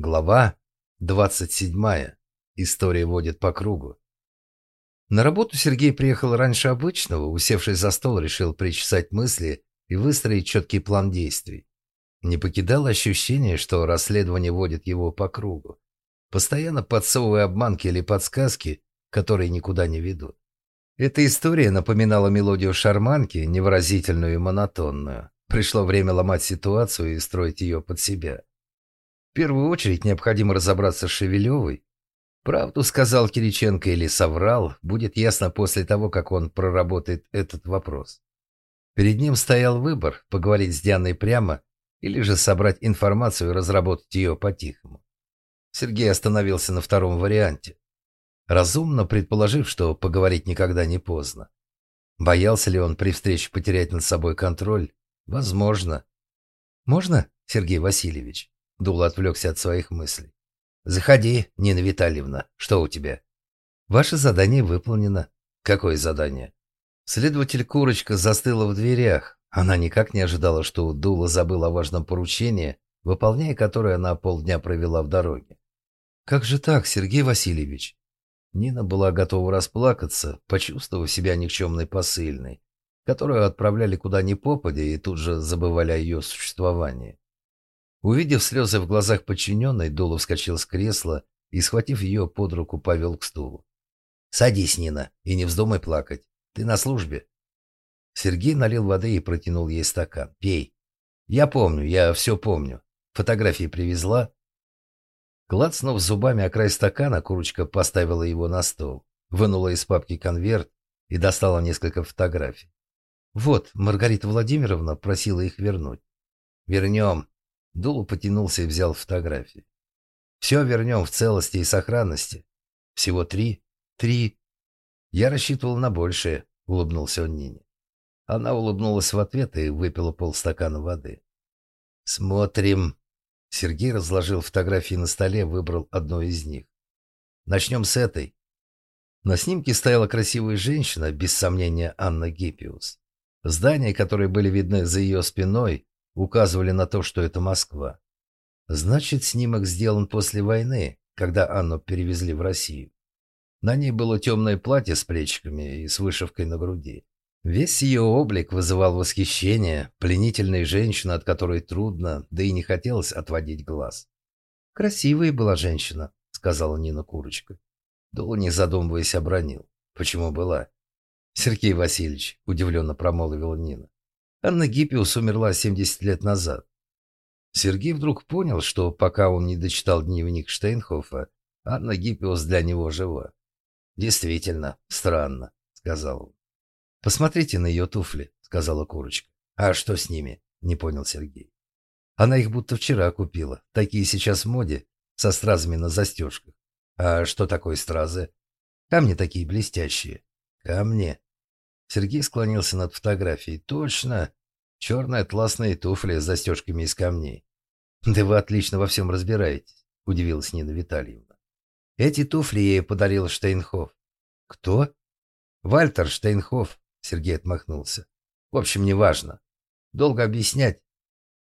Глава 27. История водит по кругу. На работу Сергей приехал раньше обычного, усевшись за стол, решил причесать мысли и выстроить четкий план действий. Не покидало ощущение, что расследование водит его по кругу, постоянно подсовывая обманки или подсказки, которые никуда не ведут. Эта история напоминала мелодию шарманки, невыразительную и монотонную. Пришло время ломать ситуацию и строить ее под себя. Первую очередь необходимо разобраться с Шевелевой. Правду сказал Кириченко или соврал, будет ясно после того, как он проработает этот вопрос. Перед ним стоял выбор – поговорить с Дианой прямо или же собрать информацию и разработать ее по-тихому. Сергей остановился на втором варианте. Разумно предположив, что поговорить никогда не поздно. Боялся ли он при встрече потерять над собой контроль? Возможно. «Можно, Сергей Васильевич?» Дула отвлекся от своих мыслей. «Заходи, Нина Витальевна. Что у тебя?» «Ваше задание выполнено». «Какое задание?» Следователь Курочка застыла в дверях. Она никак не ожидала, что Дула забыла о важном поручении, выполняя которое она полдня провела в дороге. «Как же так, Сергей Васильевич?» Нина была готова расплакаться, почувствовав себя никчемной посыльной, которую отправляли куда ни попадя и тут же забывали о ее существовании. Увидев слезы в глазах подчиненной, Дула вскочил с кресла и, схватив ее под руку, повел к стулу. «Садись, Нина, и не вздумай плакать. Ты на службе». Сергей налил воды и протянул ей стакан. «Пей. Я помню, я все помню. Фотографии привезла». Клацнув зубами о край стакана, курочка поставила его на стол, вынула из папки конверт и достала несколько фотографий. «Вот, Маргарита Владимировна просила их вернуть». «Вернем», Дулу потянулся и взял фотографии. «Все вернем в целости и сохранности. Всего три? Три?» «Я рассчитывал на большее», — улыбнулся он Нине. Она улыбнулась в ответ и выпила полстакана воды. «Смотрим». Сергей разложил фотографии на столе, выбрал одну из них. «Начнем с этой». На снимке стояла красивая женщина, без сомнения Анна Гиппиус. Здания, которые были видны за ее спиной, указывали на то, что это Москва. Значит, снимок сделан после войны, когда Анну перевезли в Россию. На ней было темное платье с плечиками и с вышивкой на груди. Весь ее облик вызывал восхищение, пленительная женщина, от которой трудно, да и не хотелось отводить глаз. «Красивая была женщина», — сказала Нина Курочка. Дол, не задумываясь, обронил. «Почему была?» «Сергей Васильевич», — удивленно промолвила Нина. Анна Гиппиус умерла 70 лет назад. Сергей вдруг понял, что пока он не дочитал дневник Штейнхофа, Анна Гиппиус для него жива. «Действительно, странно», — сказал он. «Посмотрите на ее туфли», — сказала курочка. «А что с ними?» — не понял Сергей. Она их будто вчера купила. Такие сейчас в моде, со стразами на застежках. А что такое стразы? Камни такие блестящие. Камни. Сергей склонился над фотографией. «Точно! Черные атласные туфли с застежками из камней». «Да вы отлично во всем разбираетесь», — удивилась Нина Витальевна. «Эти туфли ей подарил Штейнхоф». «Кто?» «Вальтер Штейнхоф», — Сергей отмахнулся. «В общем, не важно. Долго объяснять.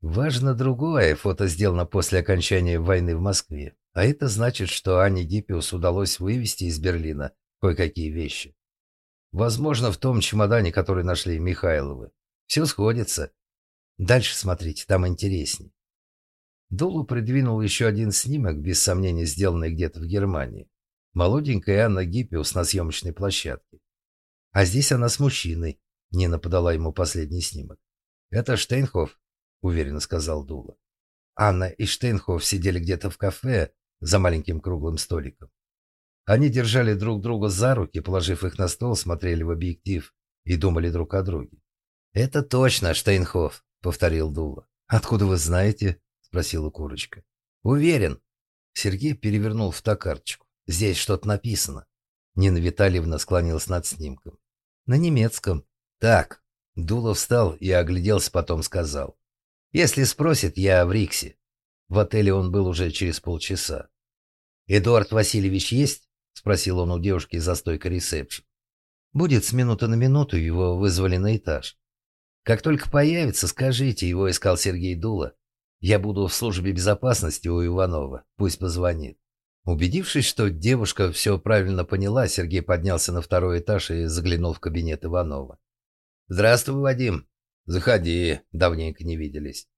Важно другое. Фото сделано после окончания войны в Москве. А это значит, что Ане Гиппиус удалось вывести из Берлина кое-какие вещи. Возможно, в том чемодане, который нашли Михайловы. Все сходится. Дальше смотрите, там интересней. Дулу придвинул еще один снимок, без сомнения сделанный где-то в Германии. Молоденькая Анна Гиппиус на съемочной площадке. А здесь она с мужчиной. Нина подала ему последний снимок. «Это Штейнхоф», — уверенно сказал Дула. Анна и Штейнхоф сидели где-то в кафе за маленьким круглым столиком. Они держали друг друга за руки, положив их на стол, смотрели в объектив и думали друг о друге. «Это точно Штейнхоф», — повторил Дула. «Откуда вы знаете?» — спросила Курочка. «Уверен». Сергей перевернул фотокарточку. «Здесь что-то написано». Нина Витальевна склонилась над снимком. «На немецком». «Так». Дула встал и огляделся, потом сказал. «Если спросит, я в Риксе». В отеле он был уже через полчаса. «Эдуард Васильевич есть?» Спросил он у девушки за стойкой ресепшн. Будет с минуты на минуту, его вызвали на этаж. Как только появится, скажите, его искал Сергей Дула. Я буду в службе безопасности у Иванова. Пусть позвонит. Убедившись, что девушка все правильно поняла, Сергей поднялся на второй этаж и заглянул в кабинет Иванова. «Здравствуй, Вадим». «Заходи, давненько не виделись».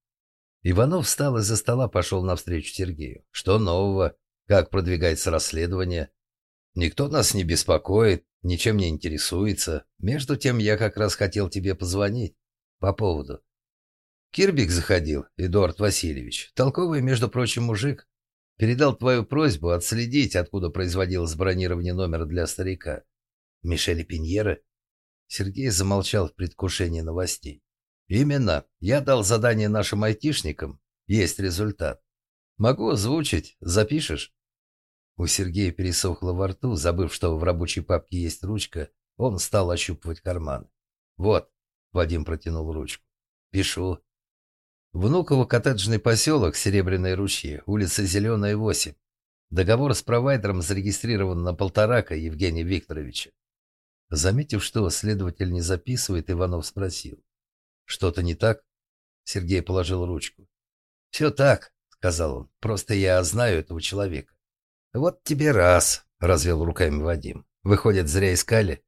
Иванов встал из-за стола, пошел навстречу Сергею. «Что нового? Как продвигается расследование?» «Никто нас не беспокоит, ничем не интересуется. Между тем, я как раз хотел тебе позвонить. По поводу...» Кирбик заходил, Эдуард Васильевич. Толковый, между прочим, мужик. Передал твою просьбу отследить, откуда производилось бронирование номера для старика. Мишеля Пиньера. Сергей замолчал в предвкушении новостей. Именно. Я дал задание нашим айтишникам. Есть результат. Могу озвучить. Запишешь? У Сергея пересохло во рту, забыв, что в рабочей папке есть ручка, он стал ощупывать карман. Вот, Вадим протянул ручку. Пишу. Внуково коттеджный поселок, Серебряные ручьи, улица Зеленая, 8. Договор с провайдером зарегистрирован на полторака Евгения Викторовича. Заметив, что следователь не записывает, Иванов спросил. «Что-то не так?» Сергей положил ручку. «Все так», — сказал он. «Просто я знаю этого человека». «Вот тебе раз», — развел руками Вадим. «Выходит, зря искали?»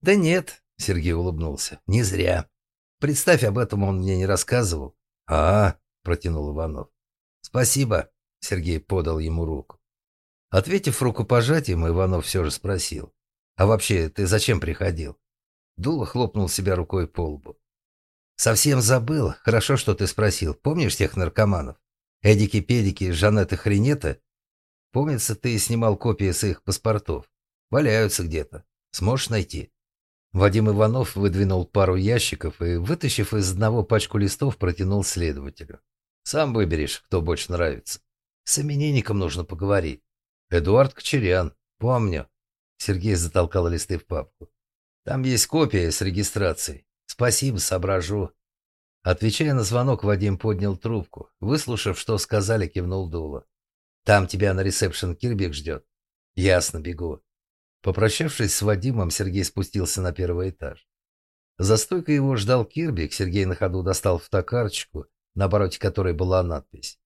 «Да нет», — Сергей улыбнулся. «Не зря. Представь, об этом он мне не рассказывал. «А, — протянул Иванов. «Спасибо», — Сергей подал ему руку. Ответив рукопожатием, Иванов все же спросил. «А вообще, ты зачем приходил?» Дула хлопнул себя рукой по лбу. «Совсем забыл. Хорошо, что ты спросил. Помнишь тех наркоманов? Эдики-педики, Жанетта Хренета? Помнится, ты снимал копии с их паспортов. Валяются где-то. Сможешь найти?» Вадим Иванов выдвинул пару ящиков и, вытащив из одного пачку листов, протянул следователю. «Сам выберешь, кто больше нравится. С именинником нужно поговорить. Эдуард Кочерян. Помню». Сергей затолкал листы в папку. «Там есть копия с регистрацией. Спасибо, соображу». Отвечая на звонок, Вадим поднял трубку. Выслушав, что сказали, кивнул дуло. «Там тебя на ресепшн Кирбик ждет». «Ясно, бегу». Попрощавшись с Вадимом, Сергей спустился на первый этаж. За стойкой его ждал Кирбик. Сергей на ходу достал фотокарточку, на обороте которой была надпись.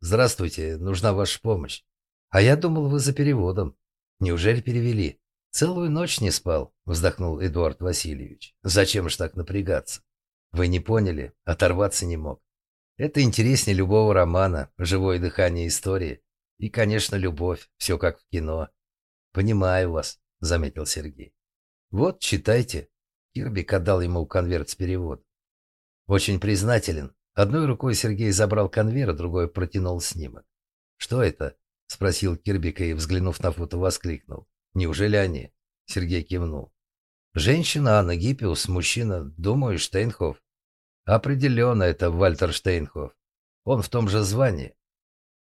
«Здравствуйте, нужна ваша помощь. А я думал, вы за переводом. Неужели перевели? Целую ночь не спал», — вздохнул Эдуард Васильевич. «Зачем же так напрягаться? Вы не поняли, оторваться не мог. Это интереснее любого романа, живое дыхание истории. И, конечно, любовь, все как в кино. «Понимаю вас», — заметил Сергей. «Вот, читайте». Кирбик отдал ему конверт с переводом. «Очень признателен». Одной рукой Сергей забрал конверт, другой протянул снимок. «Что это?» — спросил Кирбика и, взглянув на фото, воскликнул. «Неужели они?» — Сергей кивнул. «Женщина Анна Гиппиус, мужчина, думаю, Штейнхоф». «Определенно, это Вальтер Штейнхоф. Он в том же звании».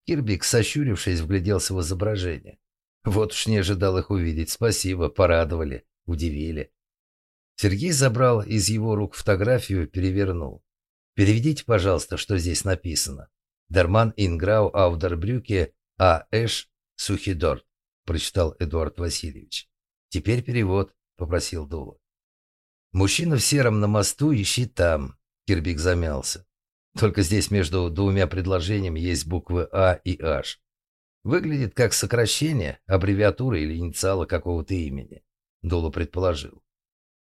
Кирбик, сощурившись, вгляделся в изображение. Вот уж не ожидал их увидеть. Спасибо, порадовали, удивили. Сергей забрал из его рук фотографию, перевернул. «Переведите, пожалуйста, что здесь написано. Дерман Инграу Аудербрюке А. Эш Сухидорт», прочитал Эдуард Васильевич. «Теперь перевод», — попросил Дула. «Мужчина в сером на мосту, ищи там», — Кирбик замялся. «Только здесь между двумя предложениями есть буквы А и H. Выглядит как сокращение, аббревиатура или инициалы какого-то имени. Дуло предположил.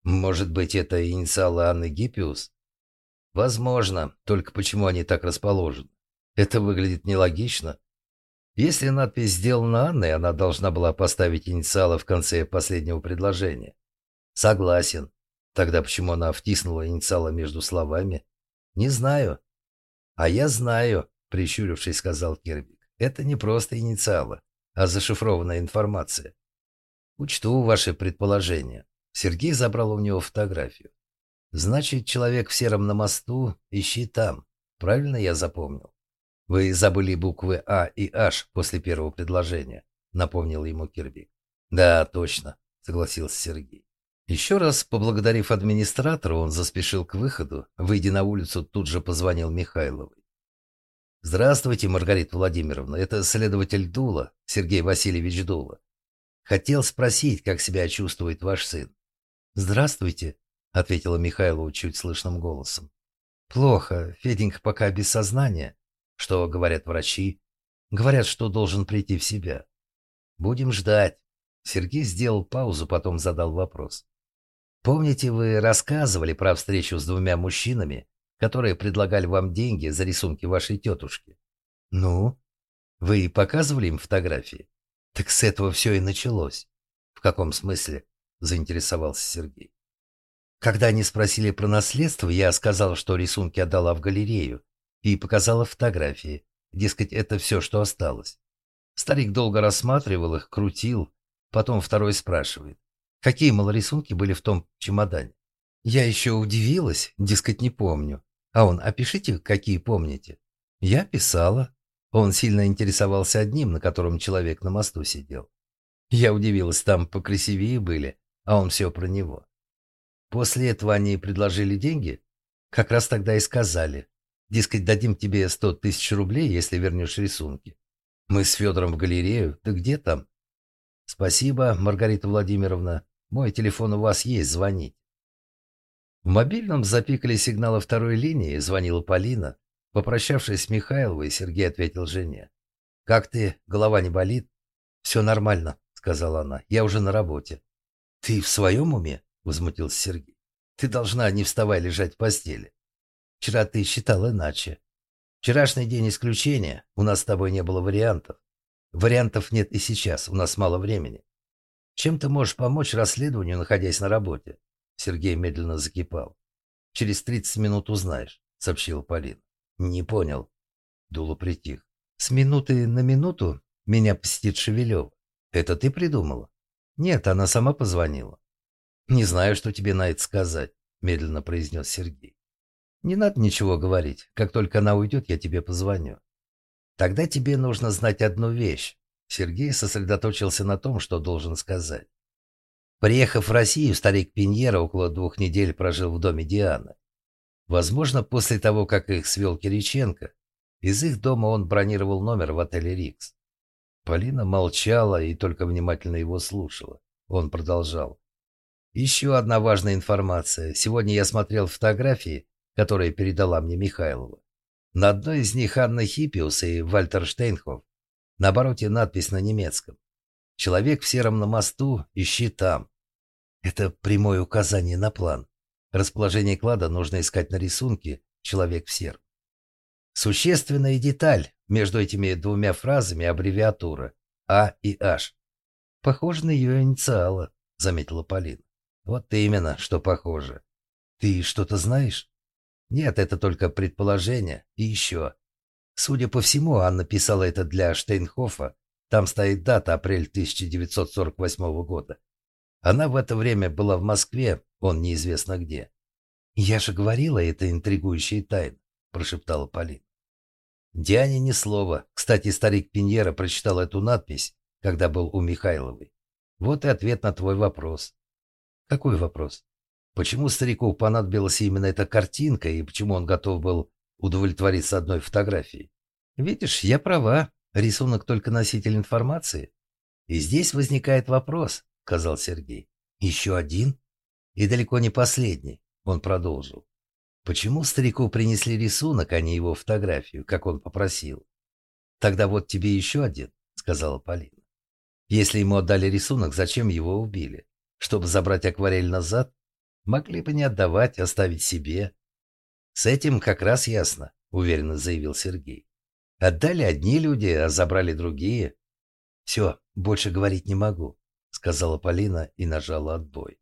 Может быть, это инициалы Анны Гиппиус? Возможно, только почему они так расположены? Это выглядит нелогично. Если надпись сделана Анной, она должна была поставить инициалы в конце последнего предложения. Согласен. Тогда почему она втиснула инициалы между словами? Не знаю. А я знаю, прищурившись, сказал Кирби. Это не просто инициалы, а зашифрованная информация. Учту ваши предположения. Сергей забрал у него фотографию. Значит, человек в сером на мосту, ищи там. Правильно я запомнил? Вы забыли буквы А и H после первого предложения, напомнил ему Кирби. Да, точно, согласился Сергей. Еще раз поблагодарив администратора, он заспешил к выходу. Выйдя на улицу, тут же позвонил Михайловой. «Здравствуйте, Маргарита Владимировна. Это следователь Дула, Сергей Васильевич Дула. Хотел спросить, как себя чувствует ваш сын». «Здравствуйте», — ответила Михайлова чуть слышным голосом. «Плохо. Феденька пока без сознания. Что говорят врачи? Говорят, что должен прийти в себя. Будем ждать. Сергей сделал паузу, потом задал вопрос. Помните, вы рассказывали про встречу с двумя мужчинами, которые предлагали вам деньги за рисунки вашей тетушки? Ну? Вы показывали им фотографии? Так с этого все и началось. В каком смысле? Заинтересовался Сергей. Когда они спросили про наследство, я сказал, что рисунки отдала в галерею и показала фотографии. Дескать, это все, что осталось. Старик долго рассматривал их, крутил. Потом второй спрашивает. Какие, мол, рисунки были в том чемодане? Я еще удивилась, дескать, не помню. А он, опишите, какие помните. Я писала. Он сильно интересовался одним, на котором человек на мосту сидел. Я удивилась, там покрасивее были, а он все про него. После этого они предложили деньги? Как раз тогда и сказали. Дескать, дадим тебе сто тысяч рублей, если вернешь рисунки. Мы с Федором в галерею. Ты где там? Спасибо, Маргарита Владимировна. Мой телефон у вас есть, звонить. В мобильном запикали сигналы второй линии, звонила Полина. Попрощавшись с Михайловой, Сергей ответил жене. «Как ты? Голова не болит?» «Все нормально», — сказала она. «Я уже на работе». «Ты в своем уме?» — возмутился Сергей. «Ты должна, не вставая, лежать в постели. Вчера ты считал иначе. Вчерашний день исключения. У нас с тобой не было вариантов. Вариантов нет и сейчас. У нас мало времени. Чем ты можешь помочь расследованию, находясь на работе?» Сергей медленно закипал. «Через тридцать минут узнаешь», — сообщила Полина. «Не понял». Дула притих. «С минуты на минуту меня посетит Шевелев. Это ты придумала?» «Нет, она сама позвонила». «Не знаю, что тебе на это сказать», — медленно произнес Сергей. Не надо ничего говорить. Как только она уйдет, я тебе позвоню. Тогда тебе нужно знать одну вещь. Сергей сосредоточился на том, что должен сказать. Приехав в Россию, старик Пиньера около двух недель прожил в доме Дианы. Возможно, после того, как их свел Кириченко, из их дома он бронировал номер в отеле «Рикс». Полина молчала и только внимательно его слушала. Он продолжал. «Еще одна важная информация. Сегодня я смотрел фотографии которые передала мне Михайлова. На одной из них Анна Хиппиус и Вальтер Штейнхоф. На обороте надпись на немецком. «Человек в сером на мосту, ищи там». Это прямое указание на план. Расположение клада нужно искать на рисунке «Человек в сером». Существенная деталь между этими двумя фразами аббревиатура А и H. Похоже на ее инициалы, заметила Полина. Вот именно, что похоже. Ты что-то знаешь? Нет, это только предположение. И еще. Судя по всему, Анна писала это для Штейнхофа. Там стоит дата апрель 1948 года. Она в это время была в Москве, он неизвестно где. «Я же говорила, это интригующая тайна», – прошептала Полина. Диане ни слова. Кстати, старик Пиньера прочитал эту надпись, когда был у Михайловой. Вот и ответ на твой вопрос. Какой вопрос? Почему старику понадобилась именно эта картинка и почему он готов был удовлетвориться одной фотографией? Видишь, я права. Рисунок только носитель информации. И здесь возникает вопрос, сказал Сергей. Еще один? И далеко не последний, он продолжил. Почему старику принесли рисунок, а не его фотографию, как он попросил? Тогда вот тебе еще один, сказала Полина. Если ему отдали рисунок, зачем его убили? Чтобы забрать акварель назад? Могли бы не отдавать, оставить себе. С этим как раз ясно, уверенно заявил Сергей. Отдали одни люди, а забрали другие. Все, больше говорить не могу, сказала Полина и нажала отбой.